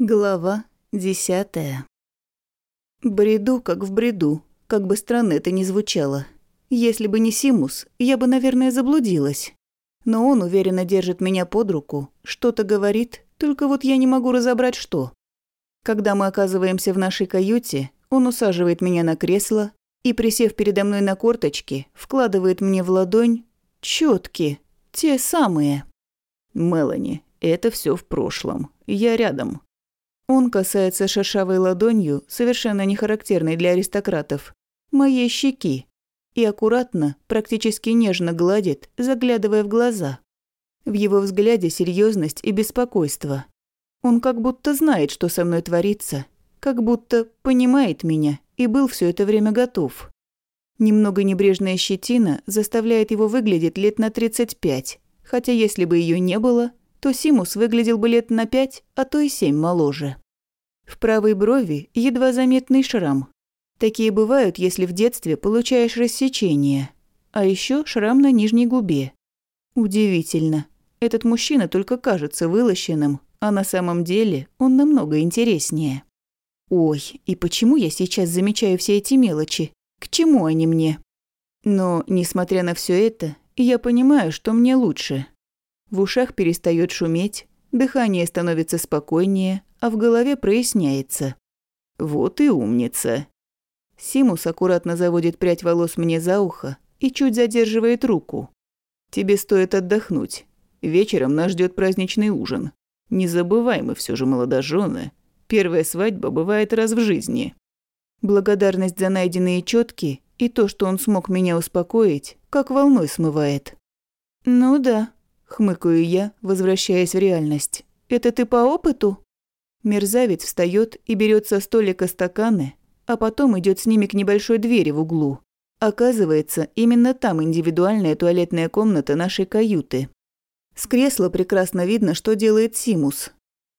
Глава десятая. Бреду, как в бреду, как бы странно это ни звучало. Если бы не Симус, я бы, наверное, заблудилась. Но он уверенно держит меня под руку, что-то говорит, только вот я не могу разобрать, что. Когда мы оказываемся в нашей каюте, он усаживает меня на кресло и, присев передо мной на корточки, вкладывает мне в ладонь четки, те самые. «Мелани, это все в прошлом. Я рядом. Он касается шершавой ладонью, совершенно не характерной для аристократов, моей щеки и аккуратно, практически нежно гладит, заглядывая в глаза. В его взгляде серьезность и беспокойство. Он как будто знает, что со мной творится, как будто понимает меня и был все это время готов. Немного небрежная щетина заставляет его выглядеть лет на 35, хотя если бы ее не было – то Симус выглядел бы лет на пять, а то и семь моложе. В правой брови едва заметный шрам. Такие бывают, если в детстве получаешь рассечение. А еще шрам на нижней губе. Удивительно. Этот мужчина только кажется вылощенным, а на самом деле он намного интереснее. Ой, и почему я сейчас замечаю все эти мелочи? К чему они мне? Но, несмотря на все это, я понимаю, что мне лучше. В ушах перестает шуметь, дыхание становится спокойнее, а в голове проясняется. Вот и умница. Симус аккуратно заводит прядь волос мне за ухо и чуть задерживает руку. Тебе стоит отдохнуть. Вечером нас ждет праздничный ужин. Не забывай, мы все же молодожены. Первая свадьба бывает раз в жизни. Благодарность за найденные четки и то, что он смог меня успокоить, как волной смывает. Ну да, Хмыкаю я, возвращаясь в реальность. «Это ты по опыту?» Мерзавец встает и берет со столика стаканы, а потом идет с ними к небольшой двери в углу. Оказывается, именно там индивидуальная туалетная комната нашей каюты. С кресла прекрасно видно, что делает Симус.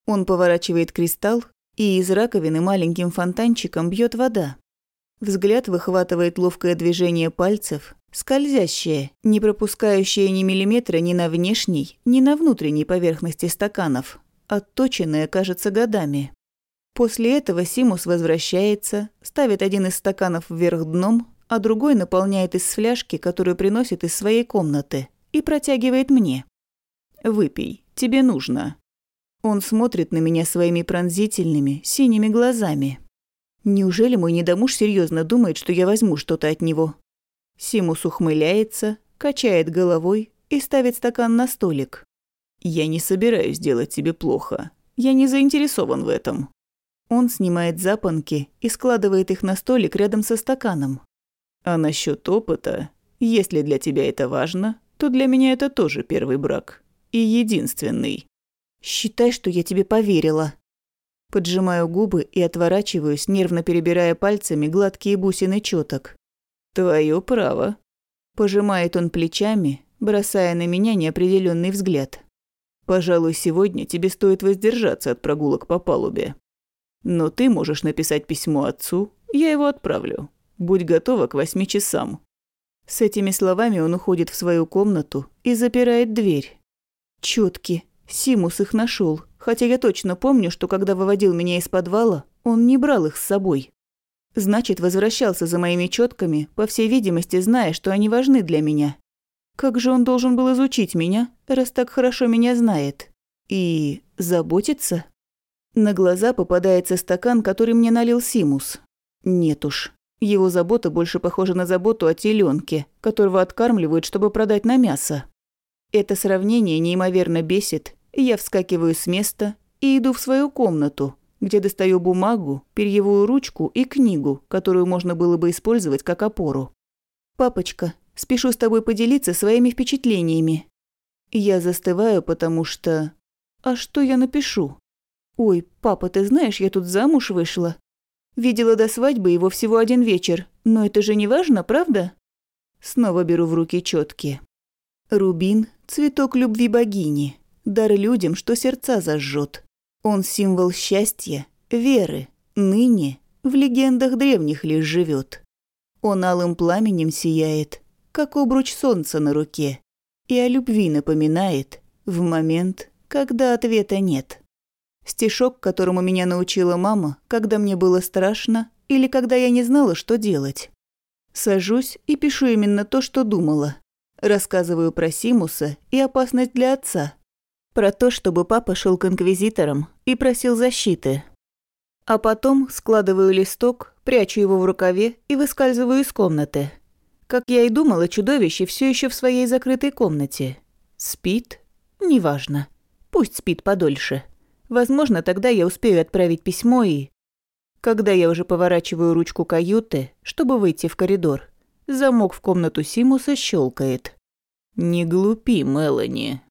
Он поворачивает кристалл, и из раковины маленьким фонтанчиком бьет вода. Взгляд выхватывает ловкое движение пальцев, скользящее, не пропускающее ни миллиметра ни на внешней, ни на внутренней поверхности стаканов, отточенное, кажется, годами. После этого Симус возвращается, ставит один из стаканов вверх дном, а другой наполняет из фляжки, которую приносит из своей комнаты, и протягивает мне. «Выпей, тебе нужно». Он смотрит на меня своими пронзительными, синими глазами. Неужели мой недомуж серьезно думает, что я возьму что-то от него? Симус ухмыляется, качает головой и ставит стакан на столик. «Я не собираюсь делать тебе плохо. Я не заинтересован в этом». Он снимает запонки и складывает их на столик рядом со стаканом. «А насчет опыта, если для тебя это важно, то для меня это тоже первый брак. И единственный». «Считай, что я тебе поверила», Поджимаю губы и отворачиваюсь, нервно перебирая пальцами гладкие бусины чёток. «Твоё право», – пожимает он плечами, бросая на меня неопределённый взгляд. «Пожалуй, сегодня тебе стоит воздержаться от прогулок по палубе. Но ты можешь написать письмо отцу, я его отправлю. Будь готова к восьми часам». С этими словами он уходит в свою комнату и запирает дверь. Чётки. Симус их нашёл хотя я точно помню, что когда выводил меня из подвала, он не брал их с собой. Значит, возвращался за моими четками, по всей видимости, зная, что они важны для меня. Как же он должен был изучить меня, раз так хорошо меня знает? И заботиться? На глаза попадается стакан, который мне налил Симус. Нет уж. Его забота больше похожа на заботу о теленке, которого откармливают, чтобы продать на мясо. Это сравнение неимоверно бесит я вскакиваю с места и иду в свою комнату, где достаю бумагу, перьевую ручку и книгу, которую можно было бы использовать как опору. «Папочка, спешу с тобой поделиться своими впечатлениями». Я застываю, потому что... А что я напишу? «Ой, папа, ты знаешь, я тут замуж вышла. Видела до свадьбы его всего один вечер, но это же не важно, правда?» Снова беру в руки четки. Рубин – цветок любви богини дар людям, что сердца зажжет. Он символ счастья, веры, ныне в легендах древних лишь живет. Он алым пламенем сияет, как обруч солнца на руке, и о любви напоминает в момент, когда ответа нет. Стишок, которому меня научила мама, когда мне было страшно или когда я не знала, что делать. Сажусь и пишу именно то, что думала. Рассказываю про Симуса и опасность для отца. Про то, чтобы папа шел к инквизиторам и просил защиты. А потом складываю листок, прячу его в рукаве и выскальзываю из комнаты. Как я и думала, чудовище все еще в своей закрытой комнате. Спит? Неважно. Пусть спит подольше. Возможно, тогда я успею отправить письмо и... Когда я уже поворачиваю ручку каюты, чтобы выйти в коридор, замок в комнату Симуса щелкает. «Не глупи, Мелани»,